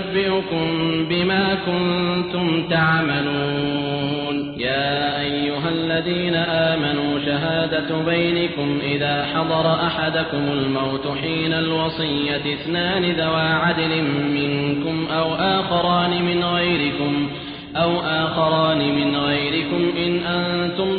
فينبئكم بما كنتم تعملون. يا أيها الذين آمنوا شهادة بينكم إذا حضر أحدكم الموت حين الوصية اثنان ذوى عدل منكم أو آخران من غيركم أو آخران من غيركم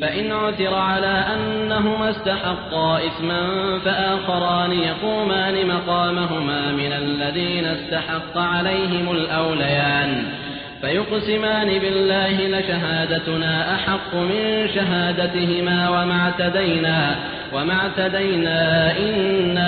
فإن عثر على أنهما استحقا إثما فآخران يقومان مقامهما من الذين استحق عليهم الأوليان. فيقسمان بالله لشهادتنا أحق من شهادتهما وما اعتدينا, وما اعتدينا إنا